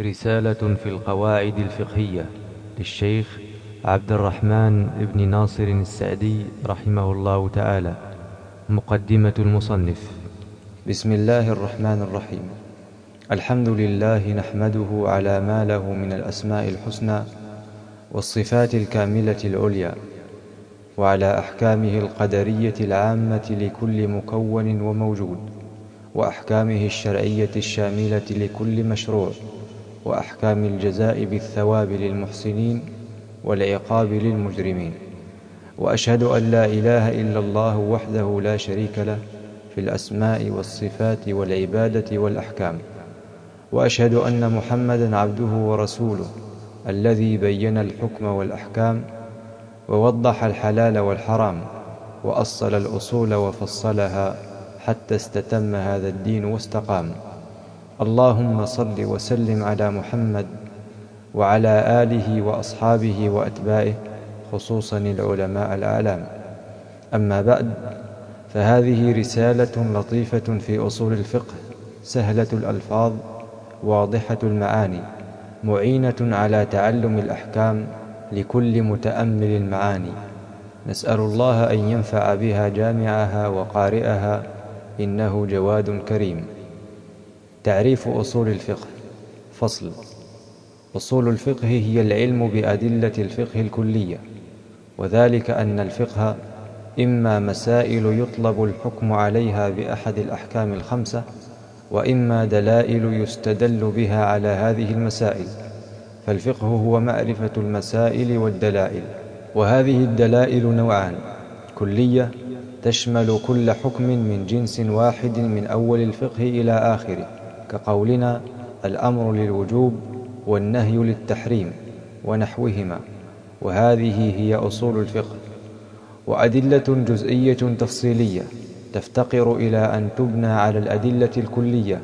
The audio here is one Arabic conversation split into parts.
رسالة في القواعد الفقهية للشيخ عبد الرحمن بن ناصر السعدي رحمه الله تعالى مقدمة المصنف. بسم الله الرحمن الرحيم. الحمد لله نحمده على ما له من الأسماء الحسنى والصفات الكاملة العليا وعلى أحكامه القدرية العامة لكل مكون وموجود وأحكامه الشرعية الشاملة لكل مشروع. وأحكام الجزاء بالثواب للمحسنين والعقاب للمجرمين. وأشهد أن لا إله إلا الله وحده لا شريك له في الأسماء والصفات والعبادة والأحكام. وأشهد أن محمدا عبده ورسوله الذي بين الحكم والأحكام ووضح الحلال والحرام وأصل الأصول وفصلها حتى استتم هذا الدين واستقام. اللهم صل وسلم على محمد وعلى آله وأصحابه وأتباعه خصوصا العلماء الأعلام. أما بعد فهذه رسالة لطيفة في أصول الفقه سهلة الألفاظ واضحة المعاني معينة على تعلم الأحكام لكل متأمل المعاني. نسأل الله أن ينفع بها جامعها وقارئها إنه جواد كريم. تعريف أصول الفقه. فصل. أصول الفقه هي العلم بأدلة الفقه الكلية وذلك أن الفقه إما مسائل يطلب الحكم عليها بأحد الأحكام الخمسة وإما دلائل يستدل بها على هذه المسائل فالفقه هو معرفة المسائل والدلائل وهذه الدلائل نوعان كلية تشمل كل حكم من جنس واحد من أول الفقه إلى آخره. كقولنا الأمر للوجوب والنهي للتحريم ونحوهما وهذه هي أصول الفقه وأدلة جزئية تفصيلية تفتقر إلى أن تبنى على الأدلة الكلية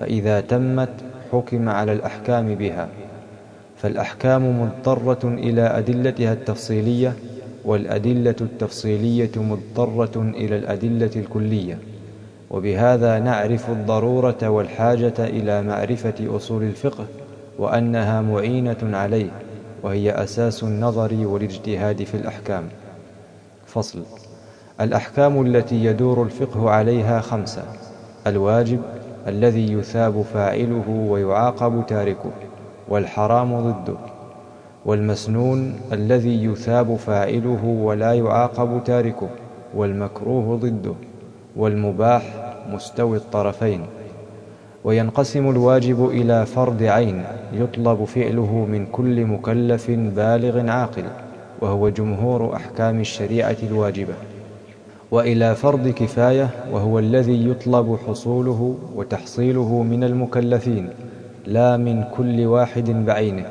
فإذا تمت حكم على الأحكام بها فالأحكام مضطرة إلى أدلتها التفصيلية والأدلة التفصيلية مضطرة إلى الأدلة الكلية. وبهذا نعرف الضرورة والحاجة إلى معرفة أصول الفقه وأنها معينة عليه وهي أساس النظر والاجتهاد في الأحكام. فصل الأحكام التي يدور الفقه عليها خمسة الواجب الذي يثاب فاعله ويعاقب تاركه والحرام ضده والمسنون الذي يثاب فاعله ولا يعاقب تاركه والمكروه ضده والمباح مستوي الطرفين وينقسم الواجب إلى فرض عين يطلب فعله من كل مكلف بالغ عاقل وهو جمهور أحكام الشريعة الواجبة. وإلى فرض كفاية وهو الذي يطلب حصوله وتحصيله من المكلفين لا من كل واحد بعينه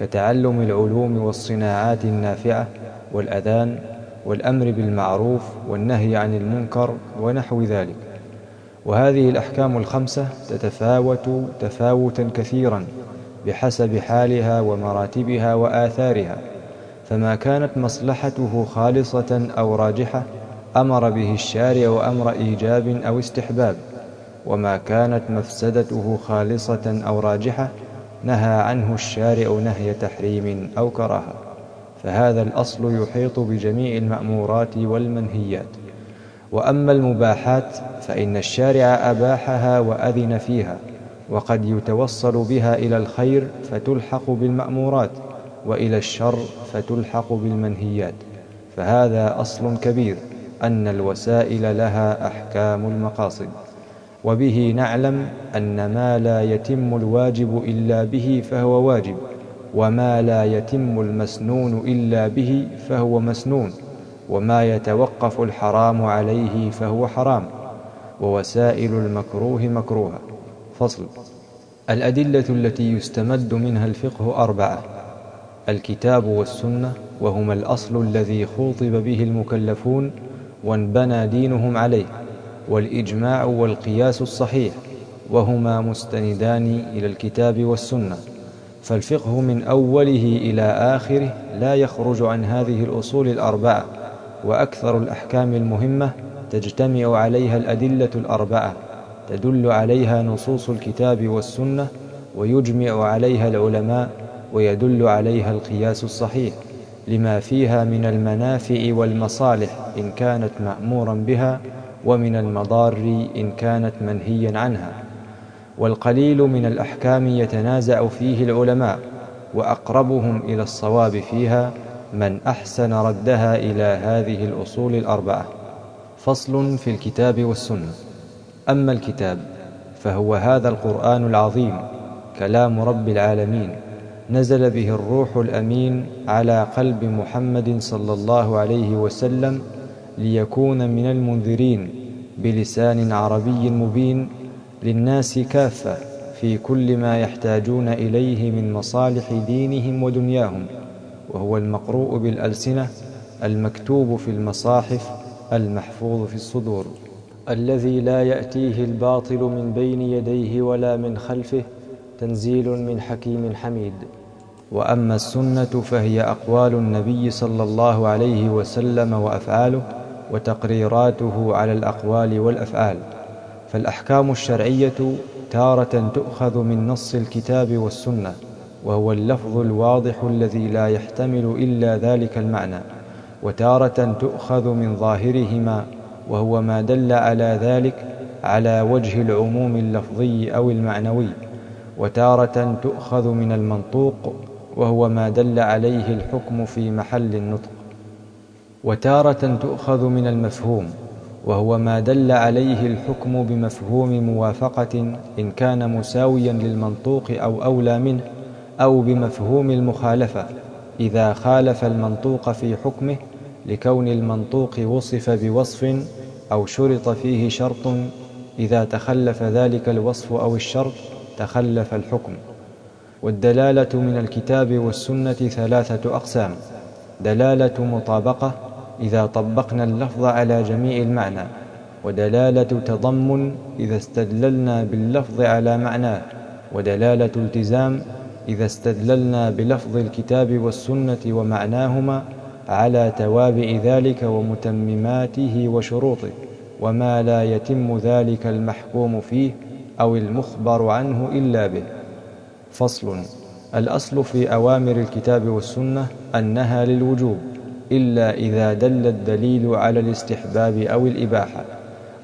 كتعلم العلوم والصناعات النافعة والأذان والأمر بالمعروف والنهي عن المنكر ونحو ذلك. وهذه الأحكام الخمسة تتفاوت تفاوتا كثيرا بحسب حالها ومراتبها وآثارها فما كانت مصلحته خالصة أو راجحة أمر به الشارع أمر إيجاب أو استحباب وما كانت مفسدته خالصة أو راجحة نهى عنه الشارع نهي تحريم أو كراهة فهذا الأصل يحيط بجميع المأمورات والمنهيات. وأما المباحات فإن الشارع أباحها وأذن فيها وقد يتوصل بها إلى الخير فتلحق بالمأمورات وإلى الشر فتلحق بالمنهيات. فهذا أصل كبير أن الوسائل لها أحكام المقاصد. وبه نعلم أن ما لا يتم الواجب إلا به فهو واجب وما لا يتم المسنون إلا به فهو مسنون. وما يتوقف الحرام عليه فهو حرام ووسائل المكروه مكروهة. فصل الأدلة التي يستمد منها الفقه أربعة الكتاب والسنة وهما الأصل الذي خوطب به المكلفون وانبنى دينهم عليه والإجماع والقياس الصحيح وهما مستندان إلى الكتاب والسنة. فالفقه من أوله إلى آخره لا يخرج عن هذه الأصول الأربعة. وأكثر الأحكام المهمة تجتمع عليها الأدلة الأربعة. تدل عليها نصوص الكتاب والسنة ويجمع عليها العلماء ويدل عليها القياس الصحيح. لما فيها من المنافع والمصالح إن كانت مأمورا بها ومن المضار إن كانت منهيا عنها. والقليل من الأحكام يتنازع فيه العلماء وأقربهم إلى الصواب فيها من أحسن ردها إلى هذه الأصول الأربعة. فصل في الكتاب والسنة. أما الكتاب فهو هذا القرآن العظيم كلام رب العالمين نزل به الروح الأمين على قلب محمد صلى الله عليه وسلم ليكون من المنذرين بلسان عربي مبين للناس كافة في كل ما يحتاجون إليه من مصالح دينهم ودنياهم. وهو المقروء بالألسنة المكتوب في المصاحف المحفوظ في الصدور. الذي لا يأتيه الباطل من بين يديه ولا من خلفه تنزيل من حكيم حميد. وأما السنة فهي أقوال النبي صلى الله عليه وسلم وأفعاله وتقريراته على الأقوال والأفعال. فالأحكام الشرعية تارة تؤخذ من نص الكتاب والسنة. وهو اللفظ الواضح الذي لا يحتمل إلا ذلك المعنى وتارة تؤخذ من ظاهرهما وهو ما دل على ذلك على وجه العموم اللفظي أو المعنوي وتارة تؤخذ من المنطوق وهو ما دل عليه الحكم في محل النطق. وتارة تؤخذ من المفهوم وهو ما دل عليه الحكم بمفهوم موافقة إن كان مساويا للمنطوق أو أولى منه أو بمفهوم المخالفة إذا خالف المنطوق في حكمه لكون المنطوق وصف بوصف أو شرط فيه شرط إذا تخلف ذلك الوصف أو الشرط تخلف الحكم. والدلالة من الكتاب والسنة ثلاثة أقسام. دلالة مطابقة إذا طبقنا اللفظ على جميع المعنى. ودلالة تضمن إذا استدللنا باللفظ على معناه. ودلالة التزام إذا استدللنا بلفظ الكتاب والسنة ومعناهما على توابع ذلك ومتمماته وشروطه وما لا يتم ذلك المحكوم فيه أو المخبر عنه إلا به. فصل الأصل في أوامر الكتاب والسنة أنها للوجوب إلا إذا دل الدليل على الاستحباب أو الإباحة.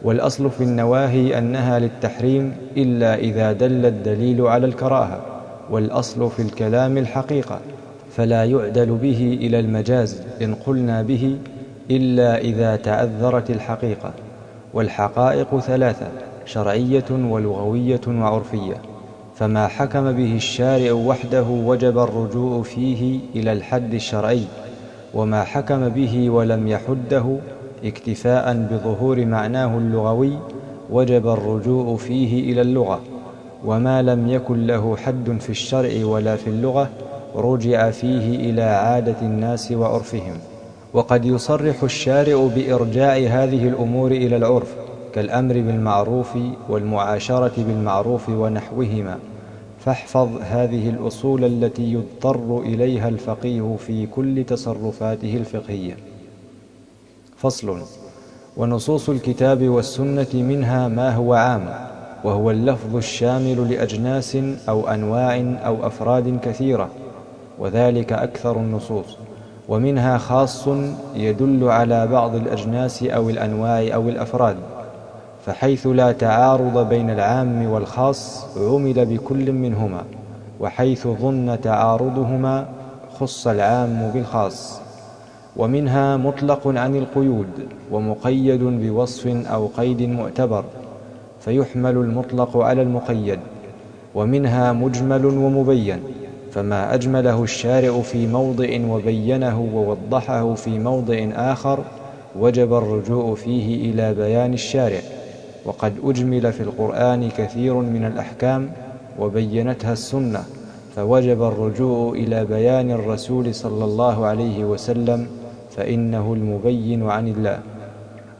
والأصل في النواهي أنها للتحريم إلا إذا دل الدليل على الكراهة. والأصل في الكلام الحقيقة فلا يعدل به إلى المجاز إن قلنا به إلا إذا تعذرت الحقيقة. والحقائق ثلاثة شرعية ولغوية وعرفية. فما حكم به الشارع وحده وجب الرجوع فيه إلى الحد الشرعي. وما حكم به ولم يحده اكتفاء بظهور معناه اللغوي وجب الرجوع فيه إلى اللغة. وما لم يكن له حد في الشرع ولا في اللغة رجع فيه إلى عادة الناس وعرفهم. وقد يصرح الشارع بإرجاع هذه الأمور إلى العرف كالأمر بالمعروف والمعاشرة بالمعروف ونحوهما. فاحفظ هذه الأصول التي يضطر إليها الفقيه في كل تصرفاته الفقهية. فصل ونصوص الكتاب والسنة منها ما هو عام. وهو اللفظ الشامل لأجناس أو أنواع أو أفراد كثيرة وذلك أكثر النصوص ومنها خاص يدل على بعض الأجناس أو الأنواع أو الأفراد فحيث لا تعارض بين العام والخاص عمل بكل منهما وحيث ظن تعارضهما خص العام بالخاص. ومنها مطلق عن القيود ومقيد بوصف أو قيد معتبر. فيحمل المطلق على المقيد ومنها مجمل ومبين فما أجمله الشارع في موضع وبينه ووضحه في موضع آخر وجب الرجوع فيه إلى بيان الشارع. وقد أجمل في القرآن كثير من الأحكام وبينتها السنة فوجب الرجوع إلى بيان الرسول صلى الله عليه وسلم فإنه المبين عن الله.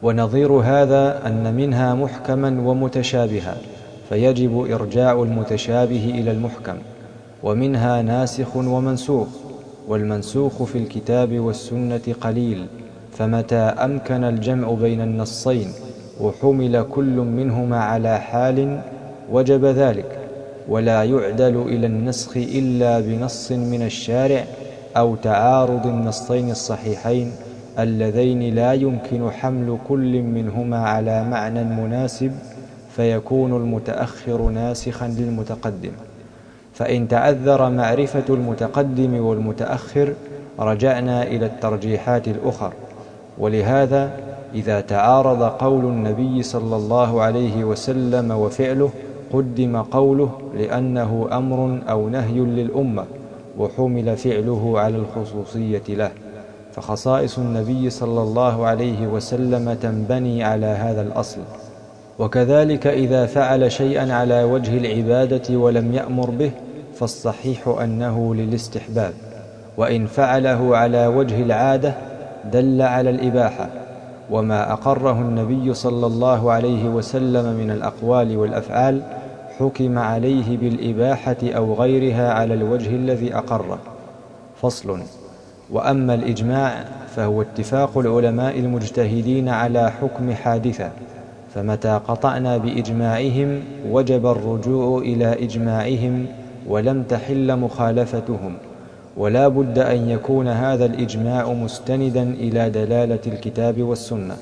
ونظير هذا أن منها محكما ومتشابها فيجب إرجاع المتشابه إلى المحكم ومنها ناسخ ومنسوخ والمنسوخ في الكتاب والسنة قليل فمتى أمكن الجمع بين النصين وحمل كل منهما على حال وجب ذلك ولا يعدل إلى النسخ إلا بنص من الشارع أو تعارض النصين الصحيحين اللذين لا يمكن حمل كل منهما على معنى مناسب فيكون المتأخر ناسخا للمتقدم. فإن تعذر معرفة المتقدم والمتأخر رجعنا إلى الترجيحات الأخر ولهذا إذا تعارض قول النبي صلى الله عليه وسلم وفعله قدم قوله لأنه أمر أو نهي للأمة وحمل فعله على الخصوصية له. فخصائص النبي صلى الله عليه وسلم تنبني على هذا الأصل. وكذلك إذا فعل شيئا على وجه العبادة ولم يأمر به فالصحيح أنه للاستحباب. وإن فعله على وجه العادة دل على الإباحة. وما أقره النبي صلى الله عليه وسلم من الأقوال والأفعال حكم عليه بالإباحة أو غيرها على الوجه الذي أقره. فصل. وأما الإجماع فهو اتفاق العلماء المجتهدين على حكم حادثة فمتى قطعنا بإجماعهم وجب الرجوع إلى إجماعهم ولم تحل مخالفتهم ولا بد أن يكون هذا الإجماع مستندا إلى دلالة الكتاب والسنة.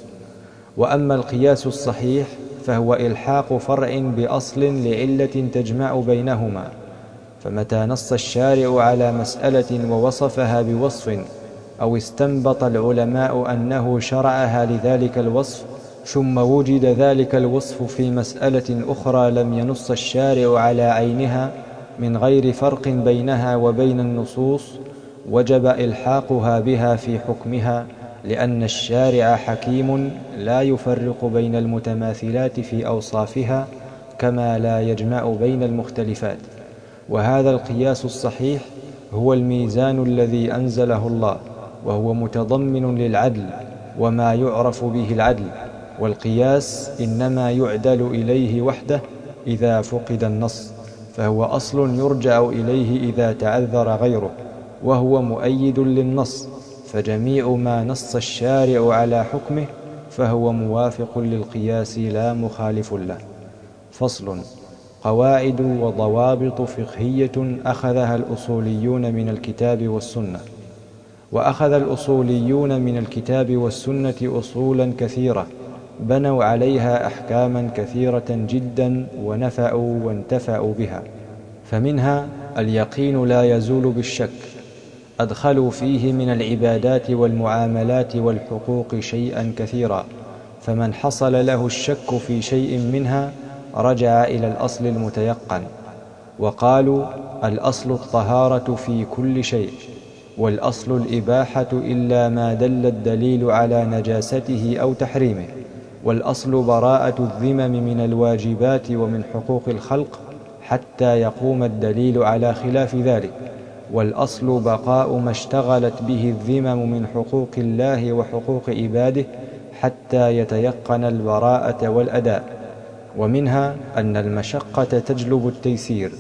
وأما القياس الصحيح فهو إلحاق فرع بأصل لعلة تجمع بينهما. فمتى نص الشارع على مسألة ووصفها بوصف أو استنبط العلماء أنه شرعها لذلك الوصف ثم وجد ذلك الوصف في مسألة أخرى لم ينص الشارع على عينها من غير فرق بينها وبين النصوص وجب إلحاقها بها في حكمها لأن الشارع حكيم لا يفرق بين المتماثلات في أوصافها كما لا يجمع بين المختلفات. وهذا القياس الصحيح هو الميزان الذي أنزله الله وهو متضمن للعدل وما يعرف به العدل والقياس إنما يعدل إليه وحده إذا فقد النص فهو أصل يرجع إليه إذا تعذر غيره وهو مؤيد للنص فجميع ما نص الشارع على حكمه فهو موافق للقياس لا مخالف له. فصل قواعد وضوابط فقهية أخذها الأصوليون من الكتاب والسنة وأخذ الأصوليون من الكتاب والسنة أصولا كثيرة بنوا عليها أحكاما كثيرة جدا ونفعوا وانتفعوا بها فمنها اليقين لا يزول بالشك أدخلوا فيه من العبادات والمعاملات والحقوق شيئا كثيرا فمن حصل له الشك في شيء منها رجع إلى الأصل المتيقن وقالوا الأصل الطهارة في كل شيء والأصل الإباحة إلا ما دل الدليل على نجاسته أو تحريمه والأصل براءة الذمم من الواجبات ومن حقوق الخلق حتى يقوم الدليل على خلاف ذلك والأصل بقاء ما اشتغلت به الذمم من حقوق الله وحقوق عباده حتى يتيقن البراءة والأداء. ومنها أن المشقة تجلب التيسير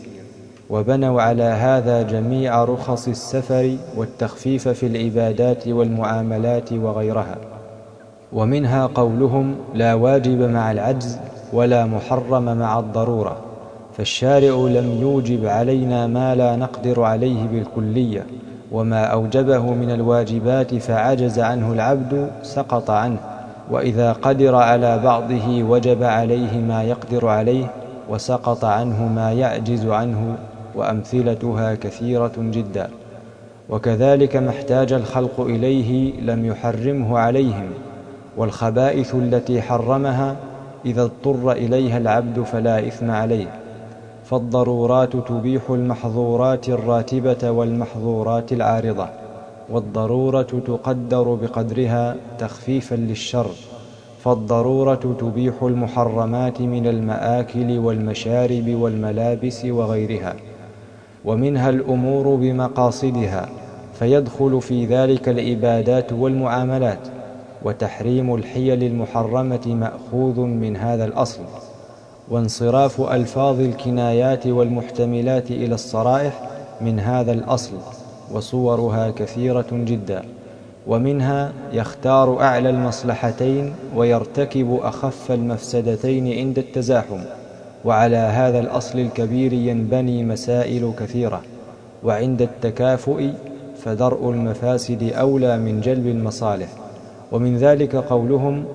وبنوا على هذا جميع رخص السفر والتخفيف في العبادات والمعاملات وغيرها. ومنها قولهم لا واجب مع العجز ولا محرم مع الضرورة فالشارع لم يوجب علينا ما لا نقدر عليه بالكلية وما أوجبه من الواجبات فعجز عنه العبد سقط عنه. وإذا قدر على بعضه وجب عليه ما يقدر عليه وسقط عنه ما يعجز عنه وأمثلتها كثيرة جدا. وكذلك ما احتاج الخلق إليه لم يحرمه عليهم والخبائث التي حرمها إذا اضطر إليها العبد فلا إثم عليه. فالضرورات تبيح المحظورات الراتبة والمحظورات العارضة. والضرورة تقدر بقدرها تخفيفا للشر فالضرورة تبيح المحرمات من المآكل والمشارب والملابس وغيرها ومنها الأمور بمقاصدها فيدخل في ذلك العبادات والمعاملات وتحريم الحيل المحرمة مأخوذ من هذا الأصل وانصراف ألفاظ الكنايات والمحتملات إلى الصرائح من هذا الأصل. وصورها كثيرة جدا ومنها يختار أعلى المصلحتين ويرتكب أخف المفسدتين عند التزاحم وعلى هذا الأصل الكبير ينبني مسائل كثيرة وعند التكافؤ فدرء المفاسد أولى من جلب المصالح ومن ذلك قولهم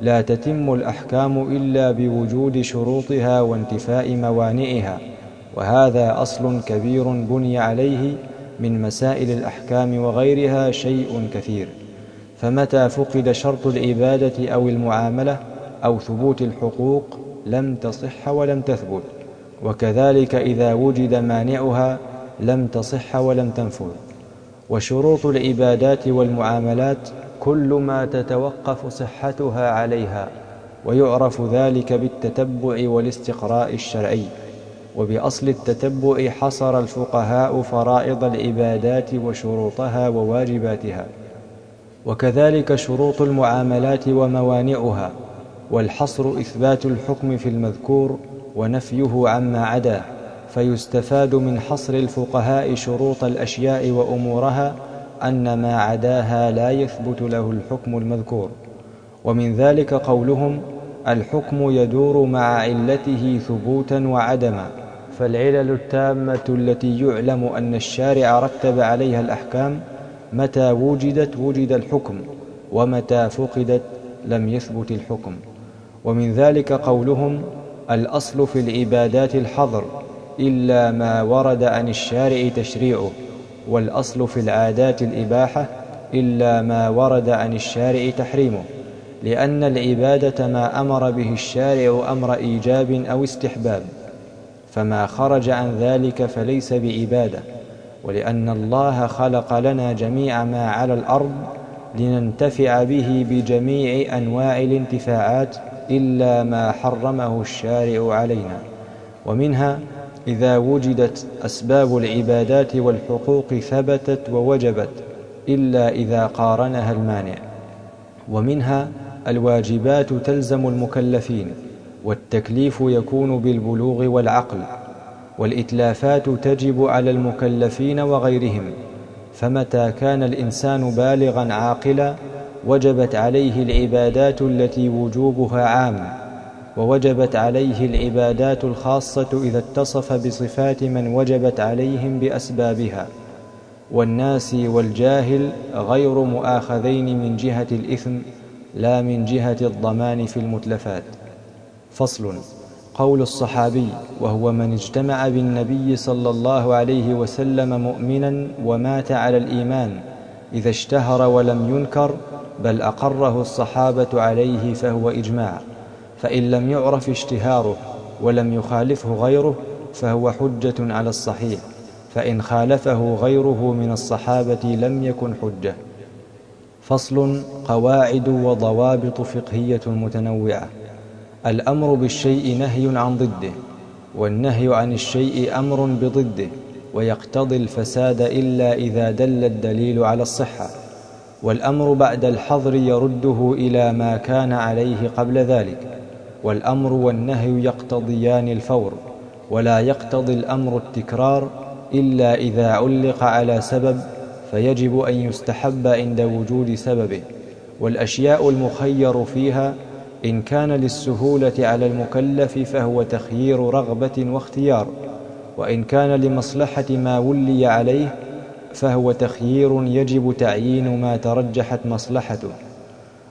لا تتم الأحكام إلا بوجود شروطها وانتفاء موانئها وهذا أصل كبير بني عليه من مسائل الأحكام وغيرها شيء كثير فمتى فقد شرط العبادة أو المعاملة أو ثبوت الحقوق لم تصح ولم تثبت وكذلك إذا وجد مانعها لم تصح ولم تنفذ. وشروط العبادات والمعاملات كل ما تتوقف صحتها عليها ويعرف ذلك بالتتبع والاستقراء الشرعي. وبأصل التتبع حصر الفقهاء فرائض العبادات وشروطها وواجباتها وكذلك شروط المعاملات وموانعها والحصر إثبات الحكم في المذكور ونفيه عما عداه فيستفاد من حصر الفقهاء شروط الأشياء وأمورها أن ما عداها لا يثبت له الحكم المذكور ومن ذلك قولهم الحكم يدور مع علته ثبوتا وعدما. فالعلل التامة التي يعلم أن الشارع رتب عليها الأحكام متى وجدت وجد الحكم ومتى فقدت لم يثبت الحكم. ومن ذلك قولهم الأصل في العبادات الحظر إلا ما ورد عن الشارع تشريعه والأصل في العادات الإباحة إلا ما ورد عن الشارع تحريمه. لأن العبادة ما أمر به الشارع أمر إيجاب أو استحباب. فما خرج عن ذلك فليس بعبادة ولأن الله خلق لنا جميع ما على الأرض لننتفع به بجميع أنواع الانتفاعات إلا ما حرمه الشارع علينا. ومنها إذا وجدت أسباب العبادات والحقوق ثبتت ووجبت إلا إذا قارنها المانع. ومنها الواجبات تلزم المكلفين والتكليف يكون بالبلوغ والعقل والإتلافات تجب على المكلفين وغيرهم فمتى كان الإنسان بالغا عاقلا وجبت عليه العبادات التي وجوبها عام ووجبت عليه العبادات الخاصة إذا اتصف بصفات من وجبت عليهم بأسبابها. والناس والجاهل غير مؤاخذين من جهة الإثم لا من جهة الضمان في المتلفات. فصل قول الصحابي وهو من اجتمع بالنبي صلى الله عليه وسلم مؤمنا ومات على الإيمان إذا اشتهر ولم ينكر بل أقره الصحابة عليه فهو إجماع فإن لم يعرف اشتهاره ولم يخالفه غيره فهو حجة على الصحيح فإن خالفه غيره من الصحابة لم يكن حجة. فصل قواعد وضوابط فقهية متنوعة. الأمر بالشيء نهي عن ضده والنهي عن الشيء أمر بضده ويقتضي الفساد إلا إذا دل الدليل على الصحة. والأمر بعد الحظر يرده إلى ما كان عليه قبل ذلك. والأمر والنهي يقتضيان الفور ولا يقتضي الأمر التكرار إلا إذا علق على سبب فيجب أن يستحب عند وجود سببه. والأشياء المخير فيها إن كان للسهولة على المكلف فهو تخيير رغبة واختيار وإن كان لمصلحة ما ولي عليه فهو تخيير يجب تعيين ما ترجحت مصلحته.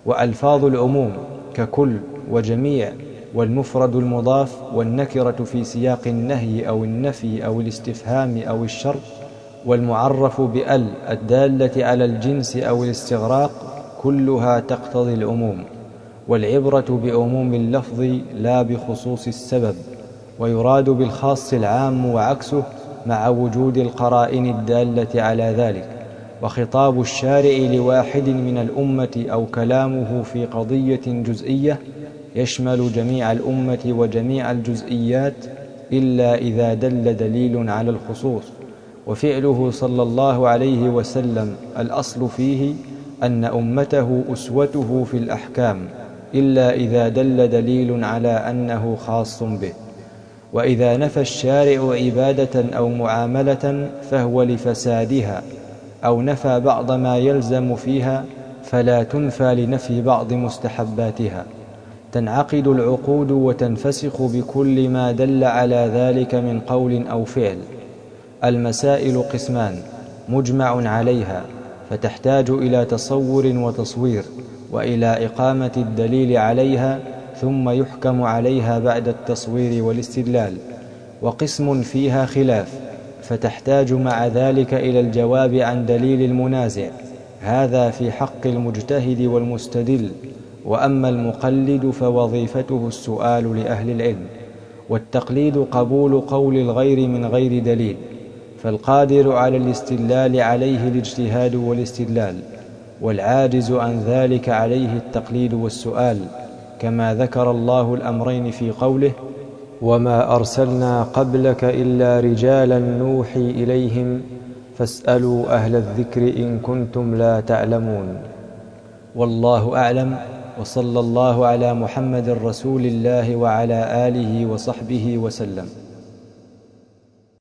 وألفاظ العموم ككل وجميع والمفرد المضاف والنكرة في سياق النهي أو النفي أو الاستفهام أو الشرط والمعرف بأل الدالة على الجنس أو الاستغراق كلها تقتضي العموم. والعبرة بعموم اللفظ لا بخصوص السبب ويراد بالخاص العام وعكسه مع وجود القرائن الدالة على ذلك وخطاب الشارع لواحد من الأمة أو كلامه في قضية جزئية يشمل جميع الأمة وجميع الجزئيات إلا إذا دل دليل على الخصوص وفعله صلى الله عليه وسلم الأصل فيه أن أمته أسوته في الأحكام. إلا إذا دل دليل على أنه خاص به. وإذا نفى الشارع عبادة أو معاملة فهو لفسادها أو نفى بعض ما يلزم فيها فلا تنفى لنفي بعض مستحباتها. تنعقد العقود وتنفسخ بكل ما دل على ذلك من قول أو فعل. المسائل قسمان مجمع عليها فتحتاج إلى تصور وتصوير. وإلى إقامة الدليل عليها ثم يحكم عليها بعد التصوير والاستدلال. وقسم فيها خلاف فتحتاج مع ذلك إلى الجواب عن دليل المنازع. هذا في حق المجتهد والمستدل. وأما المقلد فوظيفته السؤال لأهل العلم. والتقليد قبول قول الغير من غير دليل. فالقادر على الاستدلال عليه الاجتهاد والاستدلال. والعاجز عن ذلك عليه التقليد والسؤال كما ذكر الله الأمرين في قوله وما أرسلنا قبلك إلا رجالا نوحي إليهم فاسألوا أهل الذكر إن كنتم لا تعلمون. والله أعلم وصلى الله على محمد رسول الله وعلى آله وصحبه وسلم.